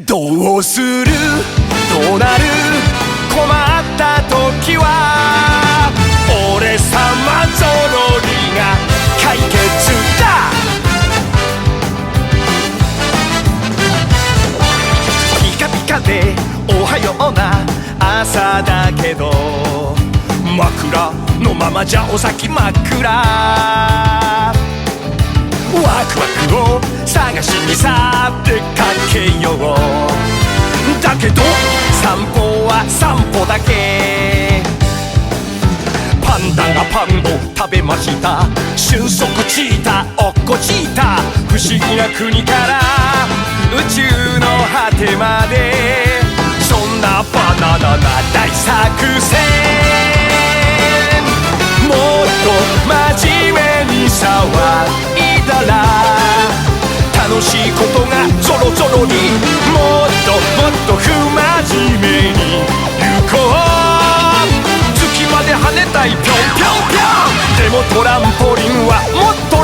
どうする？どうなる？困った時は俺様ゾロリが解決だ。ピカピカでおはような朝だけど枕のままじゃお先真っ暗。ワクワクを探しにさ出かけよう。は散歩だけ。パンダがパンを食べました。俊足チーター落っこちーた不思議な国から宇宙の果てまで。そんなバナナな大作戦。もっと真面目に騒いだら楽しいことがゾロゾロにないぴょんぴょんぴょん。でもトランポリンはもっと